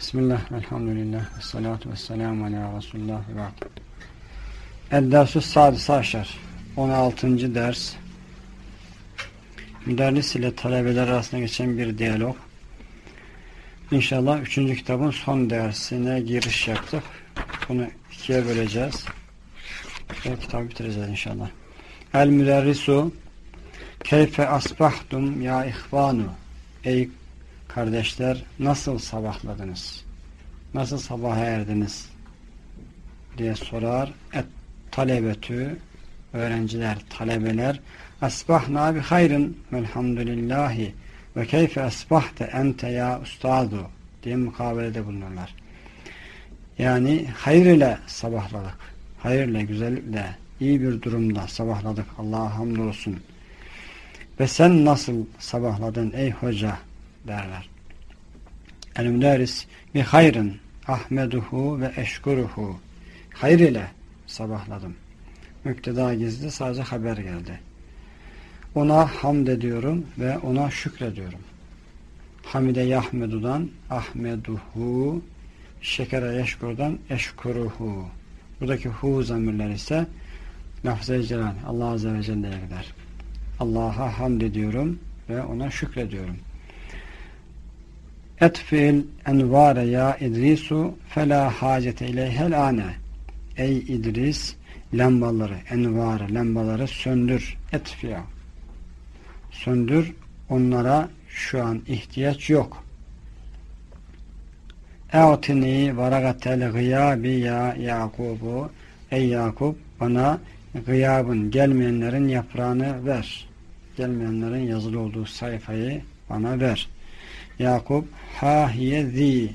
Bismillah, elhamdülillah, salatu ve selamu ala Resulullah ve. Eddersus Sadisi Aşar 16. ders Müderris ile talebeler arasında geçen bir diyalog. İnşallah 3. kitabın son dersine giriş yaptık. Bunu ikiye böleceğiz. Ve kitabı bitireceğiz inşallah. El müderrisu keyfe asbahtum ya ihvanu Ey kardeşler nasıl sabahladınız? Nasıl sabaha erdiniz? diye sorar. Et talebetü öğrenciler, talebeler asbahna bi hayrın velhamdülillahi ve keyfe asbahte ente ya ustadu diye mukabelede bulunurlar. Yani hayır ile sabahladık. Hayır ile, güzellikle, iyi bir durumda sabahladık. Allah'a hamdolsun. Ve sen nasıl sabahladın ey hoca derler. El müderris bi hayrın ahmeduhu ve eşkuruhu hayır ile sabahladım. Mükteda gizli sadece haber geldi. Ona hamd ediyorum ve ona şükrediyorum. Hamide yahmedudan ahmeduhu şekere yeşkurdan eşkuruhu buradaki hu zamirler ise lafz-ı celal Allah Azze ve Celle'ye gider. Allah'a hamd ediyorum ve ona şükrediyorum. Etfil envare ya İdrisu fela hacete ileyhel ane. Ey İdris lambaları, envarı, lambaları söndür. Etfiya. Söndür. Onlara şu an ihtiyaç yok. E'tini varagatel gıyabi ya Yakubu. Ey Yakup bana gıyabın gelmeyenlerin yaprağını ver. Gelmeyenlerin yazılı olduğu sayfayı bana ver. Yakup ha hiye zi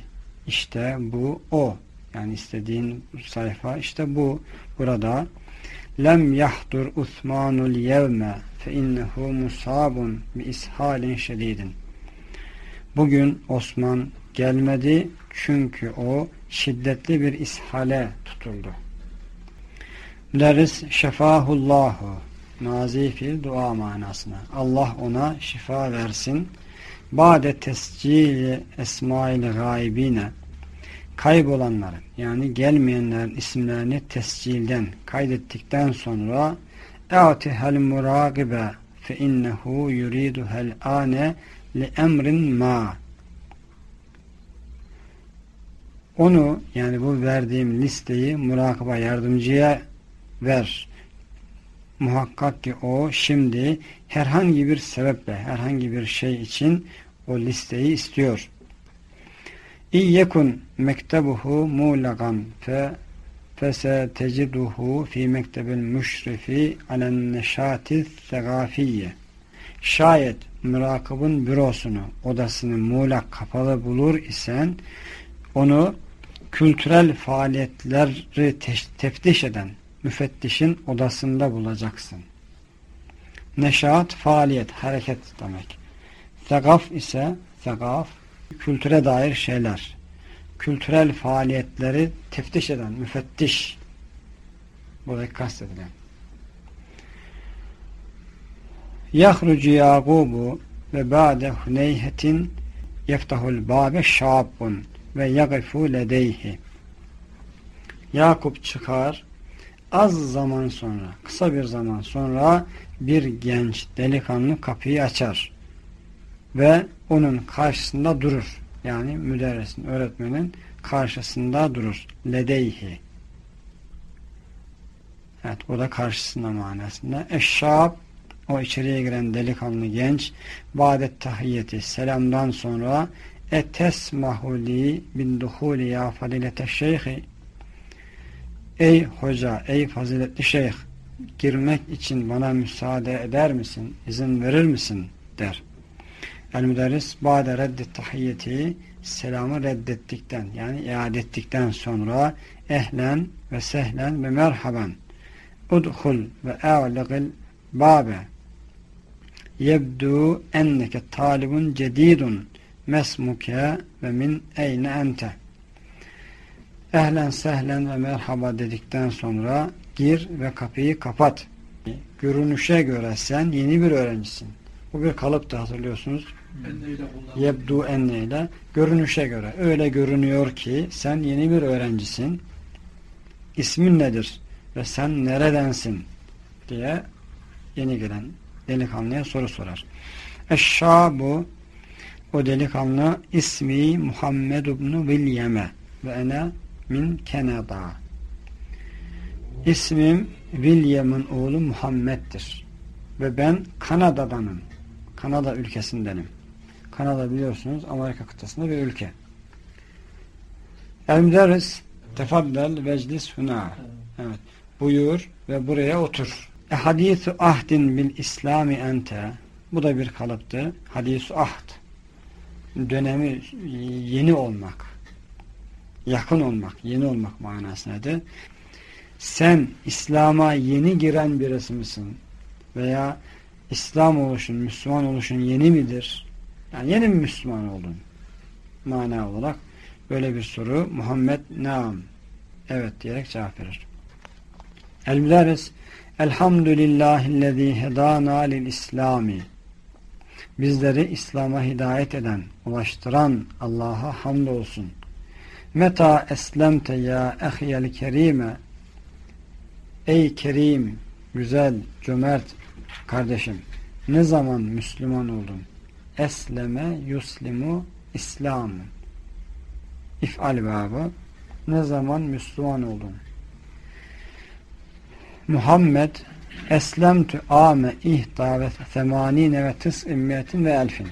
işte bu o yani istediğin sayfa işte bu burada lem yahdur Osmanul yevme fe innehu musabun bi ishalin şedidin bugün Osman gelmedi çünkü o şiddetli bir ishale tutuldu. Müderris şefahullahu nazifil dua manasına. Allah ona şifa versin. Bade tescili esmail gaybine kaybolanların yani gelmeyenlerin isimlerini tescilden kaydettikten sonra fe innehu yuriduhel ane li emrin ma onu yani bu verdiğim listeyi murakaba yardımcıya ver. Muhakkak ki o şimdi herhangi bir sebeple, herhangi bir şey için o listeyi istiyor. İyyekun mektebuhu muğlagan fe fese teciduhu fi mektebil müşrifi alen neşati segafiyye. Şayet mürakabın bürosunu, odasını muğlak kapalı bulur isen onu kültürel faaliyetleri teftiş eden müfettişin odasında bulacaksın. Neşat, faaliyet, hareket demek. Segaf ise segaf, kültüre dair şeyler. Kültürel faaliyetleri teftiş eden, müfettiş. Buradaki kastedilen. Yahrucu Yakubu ve ba'de huneyhetin yeftahul babe şabun ve yagifu ledeyhi. Yakup çıkar az zaman sonra, kısa bir zaman sonra bir genç delikanlı kapıyı açar ve onun karşısında durur. Yani müderrisin, öğretmenin karşısında durur. Ledeyhi. Evet, bu da karşısında manasında. Eşşab, o içeriye giren delikanlı genç, badet tahiyyeti, selamdan sonra etesmahu li bin duhuli ya fadilete şeyhi Ey hoca, ey faziletli şeyh girmek için bana müsaade eder misin, izin verir misin der. El müderris ba'de reddi tahiyyeti selamı reddettikten yani iade ettikten sonra ehlen ve sehlen ve merhaban udhul ve e'ligil babe yebdu enneke talibun cedidun mesmuke ve min eyne ente ehlen sehlen ve merhaba dedikten sonra gir ve kapıyı kapat. Görünüşe göre sen yeni bir öğrencisin. Bu bir kalıptı hatırlıyorsunuz. Yebdu enneyle görünüşe göre. Öyle görünüyor ki sen yeni bir öğrencisin. İsmin nedir? Ve sen neredensin? diye yeni gelen delikanlıya soru sorar. Eşşabu o delikanlı ismi Muhammed ibn Vilyeme ve ene min Kenada. İsmim William'ın oğlu Muhammed'dir. Ve ben Kanada'danım. Kanada ülkesindenim. Kanada biliyorsunuz Amerika kıtasında bir ülke. El müderris tefaddel veclis huna. Evet. Buyur ve buraya otur. E hadisu ahdin bil İslami ente. Bu da bir kalıptı. Hadisu ahd. Dönemi yeni olmak. Yakın olmak, yeni olmak manasındadır. Sen İslam'a yeni giren birisi misin? Veya İslam oluşun, Müslüman oluşun yeni midir? Yani yeni mi Müslüman oldun? Mana olarak böyle bir soru Muhammed Naam evet diyerek cevap verir. El-Müderris Elhamdülillahillezî hedâna lil-İslâmi Bizleri İslam'a hidayet eden, ulaştıran Allah'a hamdolsun. Meta eslemte ya ehiyel kerime Ey kerim, güzel, cömert kardeşim ne zaman Müslüman oldun? Esleme yuslimu İslam'ın İf'al babı ne zaman Müslüman oldun? Muhammed Eslemtü ame ihda ve semanine ve tıs'immiyetin ve elfin.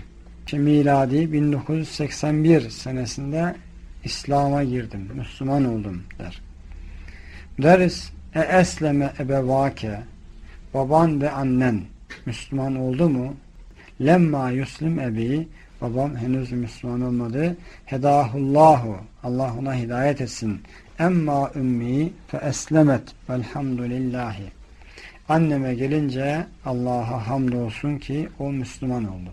Şimdi miladi 1981 senesinde İslam'a girdim, Müslüman oldum der. Deriz e esleme ebevake baban ve annen Müslüman oldu mu? Lemma yuslim ebi babam henüz Müslüman olmadı. Hedahullahu Allah ona hidayet etsin. Emma ümmi fe eslemet velhamdülillahi. Anneme gelince Allah'a hamdolsun ki o Müslüman oldu.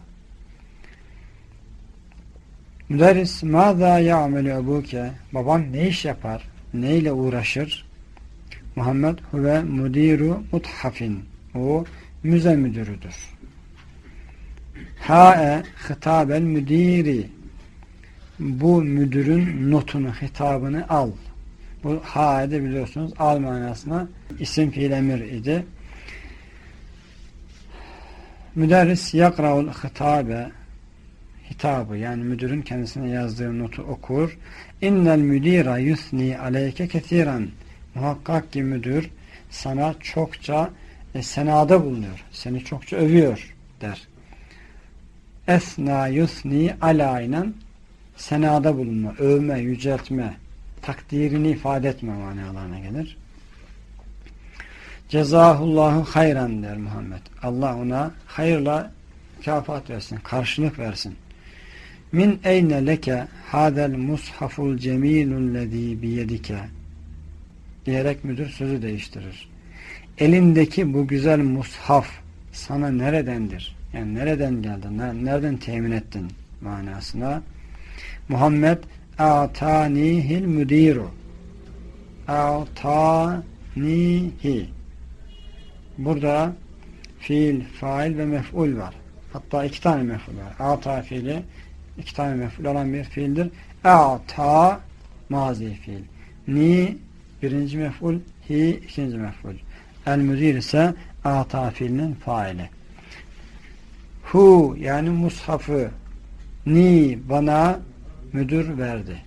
Müderris mâzâ ya'melü ebuke baban ne iş yapar? Neyle uğraşır? Muhammed huve mudiru muthafin o müze müdürüdür. Ha'e hitabel müdiri bu müdürün notunu, hitabını al. Bu ha'ede biliyorsunuz al manasına isim fiil emir idi. Müderris yakraul hitabe hitabı yani müdürün kendisine yazdığı notu okur. İnnel müdira yusni aleyke kesiren muhakkak ki müdür sana çokça e, senada bulunuyor. Seni çokça övüyor der. Esna yusni alaynen senada bulunma, övme, yüceltme, takdirini ifade etme manalarına gelir. Cezahullahu hayran der Muhammed. Allah ona hayırla mükafat versin, karşılık versin. Min eyne leke hadel mushaful cemilun lezî biyedike diyerek müdür sözü değiştirir. Elindeki bu güzel mushaf sana neredendir? Yani nereden geldi? Nereden temin ettin? manasına. Muhammed atanihil müdiru atanihi burada fiil, fail ve mef'ul var. Hatta iki tane mef'ul var. Ata fiili iki tane mef'ul olan bir fiildir. Ata mazi fiil. Ni birinci mef'ul, hi ikinci mef'ul. El müdir ise ata fiilinin faili. Hu yani mushafı ni bana müdür verdi.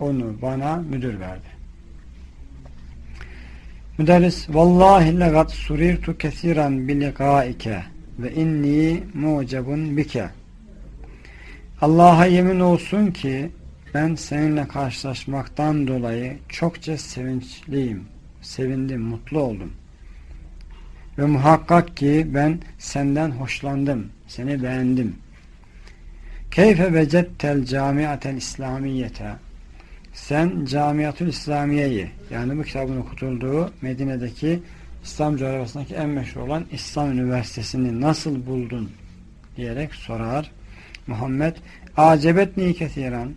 Onu bana müdür verdi. Müderris Vallahi legat surirtu kesiran biligaike ve inni mucebun bike Allah'a yemin olsun ki ben seninle karşılaşmaktan dolayı çokça sevinçliyim, sevindim, mutlu oldum. Ve muhakkak ki ben senden hoşlandım, seni beğendim. Keyfe vecettel camiatel İslamiyete sen Camiatül İslamiye'yi yani bu kitabın okutulduğu Medine'deki İslam coğrafyasındaki en meşhur olan İslam Üniversitesi'ni nasıl buldun diyerek sorar. Muhammed acebetni kesiren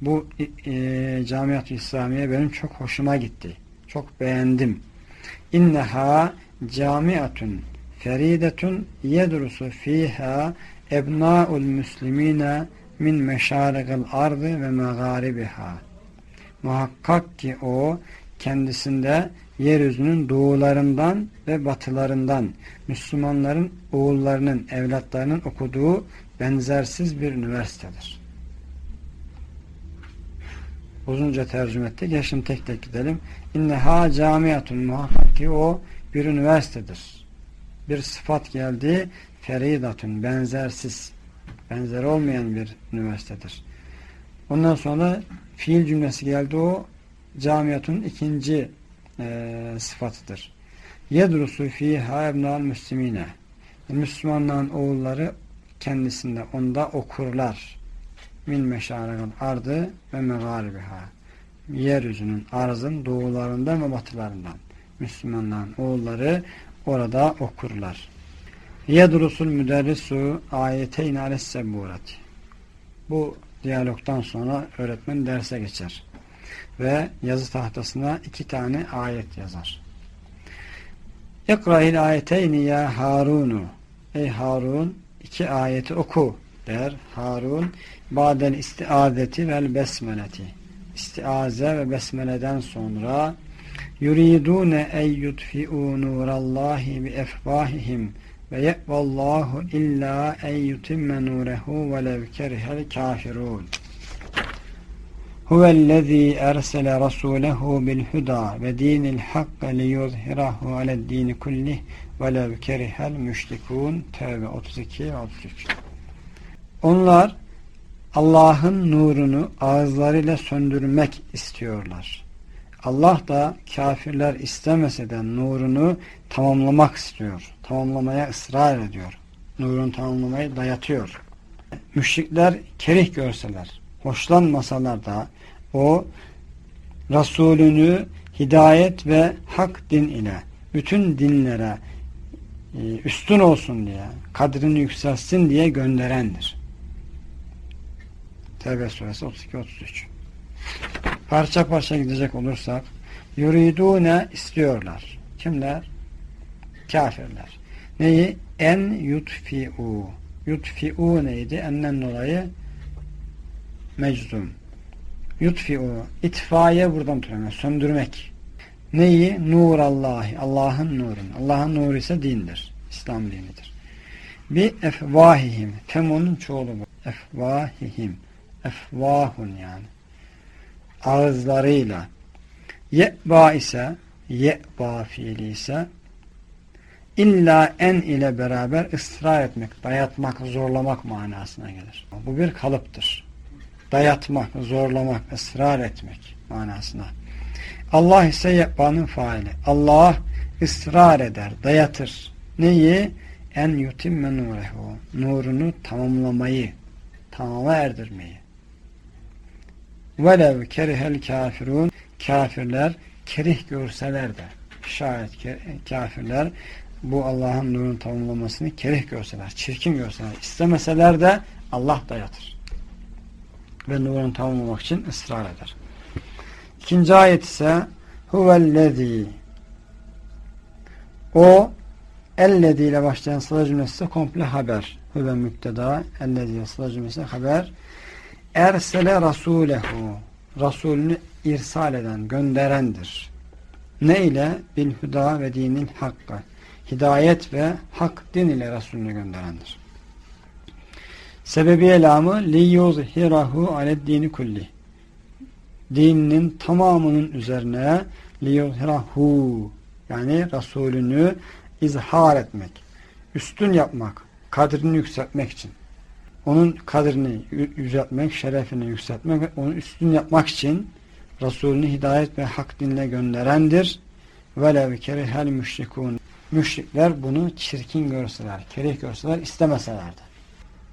bu e, Camiat-ı İslamiye benim çok hoşuma gitti. Çok beğendim. İnneha camiatun feridetun yedrusu fiha ebna'ul müslimine min meşarikil ardı ve megaribiha. Muhakkak ki o kendisinde yeryüzünün doğularından ve batılarından Müslümanların oğullarının, evlatlarının okuduğu benzersiz bir üniversitedir. Uzunca tercüme ettik. Ya şimdi tek tek gidelim. İnneha camiyatun muhakkak ki o bir üniversitedir. Bir sıfat geldi. Feridatun benzersiz. Benzer olmayan bir üniversitedir. Ondan sonra fiil cümlesi geldi o camiyatun ikinci e, sıfatıdır. Yedrusu fiha ebnal müslimine Müslümanların oğulları kendisinde onda okurlar. Min meşaregal ardı ve megaribiha yeryüzünün arzın doğularından ve batılarından Müslümanların oğulları orada okurlar. Yedrusul müderrisu ayeteyn alesseburati Bu diyalogdan sonra öğretmen derse geçer. Ve yazı tahtasına iki tane ayet yazar. İkra'il ayeteyni ya Harunu Ey Harun iki ayeti oku der. Harun badel istiazeti vel besmeleti istiaze ve besmeleden sonra yuridune ey yutfi'u nurallahi bi efvahihim ve ye'vallahu illa en yutimme nurehu ve lev kerihel kafirun. Huvellezî ersele rasulehu bil huda ve dinil hakkı liyuzhirahu ale'd-dini kullih ve lev kerihel müşrikûn. Tevbe 32 ve 33. Onlar Allah'ın nurunu ağızlarıyla söndürmek istiyorlar. Allah da kafirler istemese de nurunu tamamlamak istiyor. Tamamlamaya ısrar ediyor. Nurunu tamamlamayı dayatıyor. Müşrikler kerih görseler, hoşlanmasalar da o Resulünü hidayet ve hak din ile bütün dinlere üstün olsun diye, kadrini yükselsin diye gönderendir. Tevbe suresi 32-33 Parça parça gidecek olursak yuridune istiyorlar. Kimler? Kafirler. Neyi? En yutfi'u. Yutfi'u neydi? Enden dolayı meczum. Yutfi'u. İtfaiye buradan türeme. Söndürmek. Neyi? Nur Allahi. Allah'ın nurun. Allah'ın nuru ise dindir. İslam dinidir. Bir efvahihim. Femunun çoğulu bu. Efvahihim efvahun yani ağızlarıyla ye'ba ise ye'ba fiili ise illa en ile beraber ısrar etmek, dayatmak, zorlamak manasına gelir. Bu bir kalıptır. Dayatmak, zorlamak, ısrar etmek manasına. Allah ise ye'banın faili. Allah ısrar eder, dayatır. Neyi? En yutimme nurehu. Nurunu tamamlamayı, tamama erdirmeyi. Velev kerihel kafirun kafirler kerih görseler de şayet kafirler bu Allah'ın nurunu tamamlamasını kerih görseler, çirkin görseler, istemeseler de Allah dayatır. Ve nurunu tamamlamak için ısrar eder. İkinci ayet ise huvellezî o ellezî ile başlayan sıla cümlesi komple haber. Huve mükteda ellezî ile sıla cümlesi haber ersele rasulehu Rasulünü irsal eden, gönderendir. Ne ile? Bil huda ve dinil hakkı. Hidayet ve hak din ile Resulünü gönderendir. Sebebi elamı liyuzhirahu aled dini kulli. Dininin tamamının üzerine liyuzhirahu yani Resulünü izhar etmek, üstün yapmak, kadrini yükseltmek için onun kadrini yüceltmek, şerefini yükseltmek ve onu üstün yapmak için Resulünü hidayet ve hak dinle gönderendir. Velev kerihel müşrikun. Müşrikler bunu çirkin görseler, kerih görseler istemeseler de.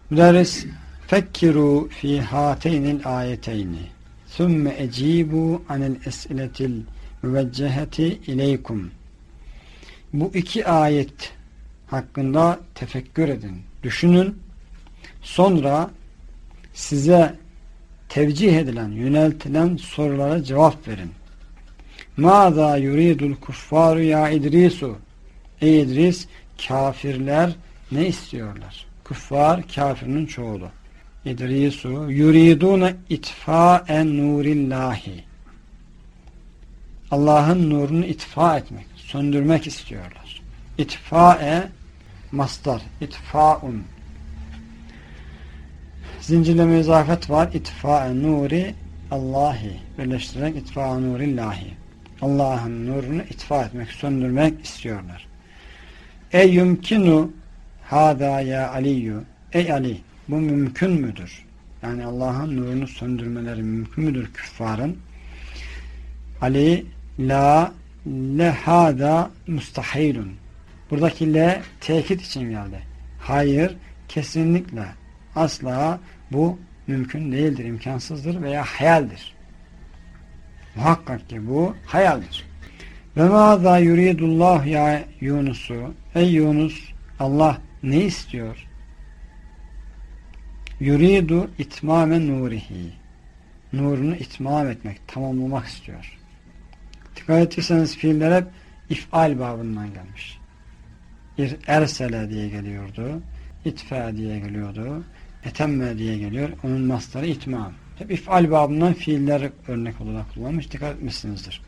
Müderris fekkiru fi hateynil ayeteyni thumme ecibu anil es'iletil müvecceheti ileykum. Bu iki ayet hakkında tefekkür edin, düşünün Sonra size tevcih edilen, yöneltilen sorulara cevap verin. Mâzâ yuridul kuffaru ya İdrisu Ey İdris, kafirler ne istiyorlar? Küffar kafirinin çoğulu. İdrisu yuridune itfa'en nurillahi. Allah'ın nurunu itfa etmek, söndürmek istiyorlar. İtfa'e mastar, itfa'un. Zincirleme izafet var. İtfa'e nuri Allahi. Birleştirerek itfa'e nurillahi. Allah'ın nurunu itfa etmek, söndürmek istiyorlar. Ey yumkinu hada ya aliyyü. Ey Ali bu mümkün müdür? Yani Allah'ın nurunu söndürmeleri mümkün müdür küffarın? Ali la lehada mustahilun. Buradaki le tekit için geldi. Hayır, kesinlikle, asla bu mümkün değildir, imkansızdır veya hayaldir. Muhakkak ki bu hayaldir. Ve mâzâ yuridullah ya Yunus'u Ey Yunus Allah ne istiyor? Yuridu itmame nurihi Nurunu itmam etmek, tamamlamak istiyor. Dikkat ettiyseniz fiiller hep ifal babından gelmiş. Ersele diye geliyordu. İtfe diye geliyordu. Etemme diye geliyor. Onun mastarı itmam. Hep ifal babından fiiller örnek olarak kullanmış. Dikkat etmişsinizdir.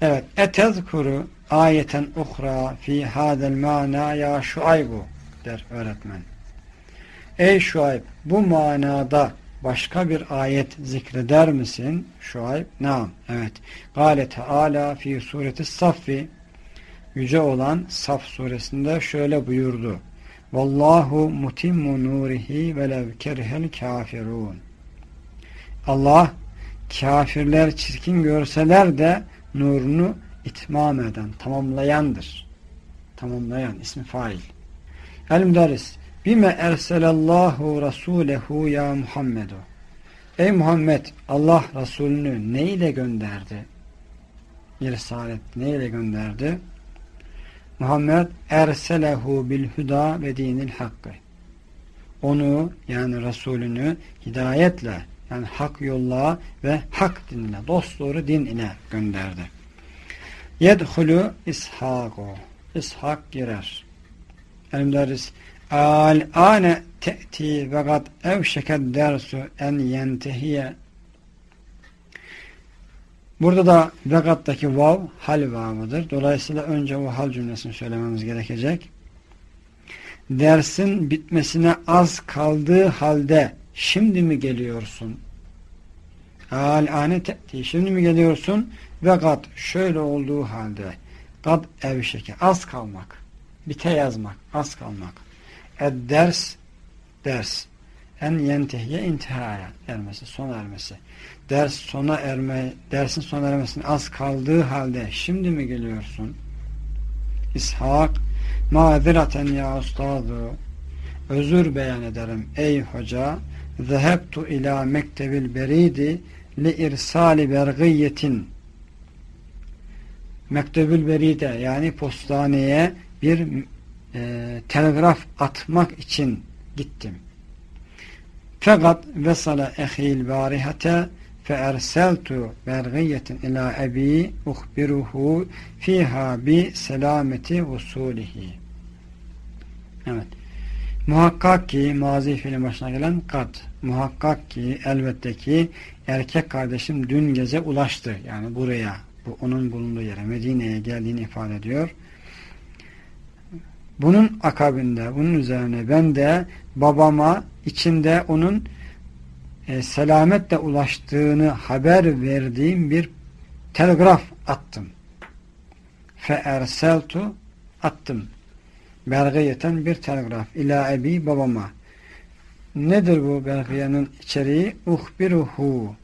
Evet. Etezkuru ayeten uhra fi hadel mana ya şuaybu der öğretmen. Ey Şuayb bu manada başka bir ayet zikreder misin? Şuayb, naam, evet. Gale Teala fi sureti Saffi yüce olan Saf suresinde şöyle buyurdu. Vallahu mutimmu nurihi velev kerhel kafirun. Allah kafirler çirkin görseler de nurunu itmam eden, tamamlayandır. Tamamlayan, ismi fail. El müderris Bime erselallahu rasulehu ya Muhammedu. Ey Muhammed Allah Resulünü ne ile gönderdi? İrsalet ne ile gönderdi? Muhammed erselehu bil huda ve dinil hakkı. Onu yani Resulünü hidayetle yani hak yolla ve hak dinle, dosdoğru din ile gönderdi. Yedhulu İshak'u. İshak girer. Al ane te'ti ve gad evşeket dersu en yentehiye Burada da vegattaki vav hal vavıdır. Dolayısıyla önce o hal cümlesini söylememiz gerekecek. Dersin bitmesine az kaldığı halde şimdi mi geliyorsun? Al ane te'ti şimdi mi geliyorsun? Ve şöyle olduğu halde gad evşeke az kalmak bite yazmak az kalmak Ed ders ders. En yentehiye intihaya ermesi, sona ermesi. Ders sona erme, dersin sona ermesine az kaldığı halde şimdi mi geliyorsun? İshak maziraten ya ustadu özür beyan ederim ey hoca zehebtu ila mektebil beridi li irsali bergiyetin mektebül beride yani postaneye bir e, telgraf atmak için gittim. Fakat vesala ehil barihate fe erseltu bergiyetin ila ebi uhbiruhu fiha bi selameti usulihi. Evet. Muhakkak ki mazi fiilin başına gelen kat. Muhakkak ki elbette ki erkek kardeşim dün gece ulaştı. Yani buraya. Bu onun bulunduğu yere Medine'ye geldiğini ifade ediyor. Bunun akabinde, bunun üzerine ben de babama içinde onun e, selametle ulaştığını haber verdiğim bir telgraf attım. Fe erseltu attım. Belgiyeten bir telgraf. İla ebi babama. Nedir bu belgiyenin içeriği? Uhbiruhu.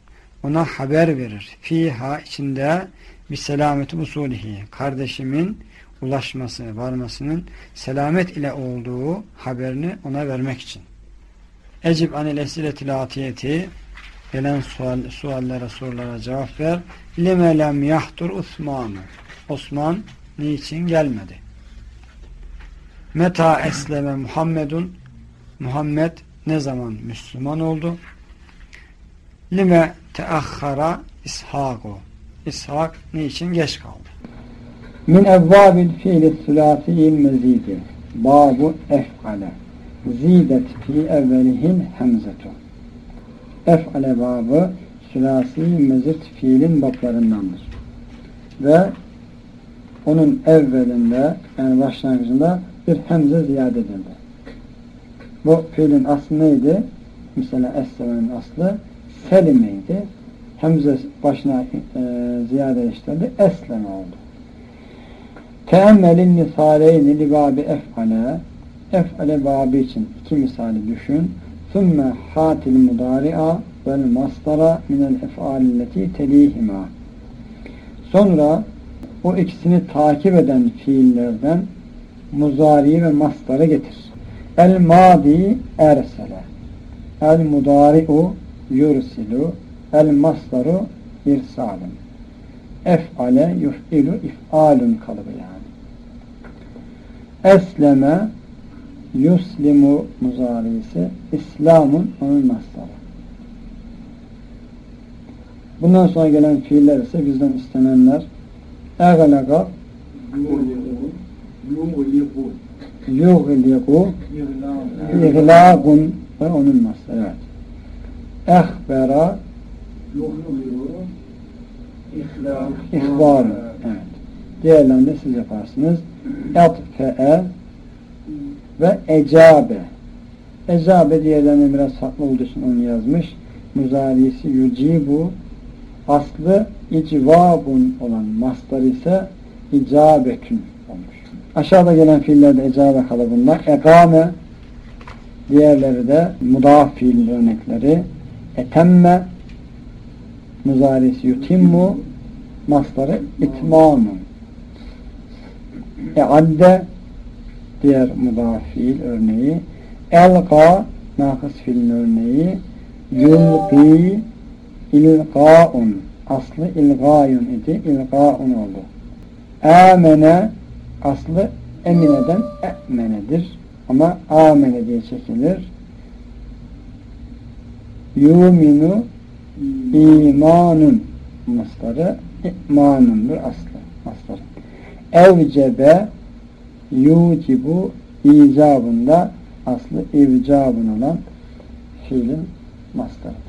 Ona haber verir. Fiha içinde bir selameti usulihi. Kardeşimin ulaşması, varmasının selamet ile olduğu haberini ona vermek için. Ecib anil esiletil atiyeti gelen sual, suallere, sorulara cevap ver. Lime lem yahtur Osman'ı. Osman niçin gelmedi? Meta esleme Muhammedun Muhammed ne zaman Müslüman oldu? Lime teahhara İshak'u. İshak niçin geç kaldı? Min evvabil fiili sülasiyin mezidi. Babu efkale. zidet fi evvelihil hemzetu. Ef'ale babı sülasi mezit fiilin bablarındandır. Ve onun evvelinde yani başlangıcında bir hemze ziyade edildi. Bu fiilin aslı neydi? Mesela Essemen'in aslı Selime'ydi. Hemze başına e, ziyade işlendi. Esleme oldu. Teemmelin misaleyni li babi ef'ale ef'ale babı için iki misali düşün. Thumme hatil mudari'a vel mastara minel ef'alilleti telihima. Sonra o ikisini takip eden fiillerden muzari ve mastarı getir. El madi ersele. El mudari'u yursilu. El masdaru irsalun. Ef'ale yuf'ilu if'alun kalıbı yani. Esleme yuslimu muzarisi İslamun onun mastarı. Bundan sonra gelen fiiller ise bizden istenenler Eğlaga yugligu ihlagun ve onun mastarı. Evet. Ehbera ihbarun. Evet. Diğerlerini siz yaparsınız. Etfe'e ve ecabe. Ecabe diğerlerine biraz farklı olduğu için onu yazmış. Muzarisi yucibu aslı icvabun olan mastar ise icabetün olmuş. Aşağıda gelen fiillerde ecabe kalıbında ekame diğerleri de mudaf fiil örnekleri etemme muzarisi yutimmu mastarı itmamun eadde diğer mudaf örneği elqa nakıs fiilin örneği yulqi ilqaun aslı ilgayun idi ilgaun oldu. Amene aslı emineden e'menedir. Ama amene diye çekilir. Yuminu imanun mastarı imanundur aslı mastarı. Evcebe yucibu icabında aslı ivcabın olan fiilin mastarı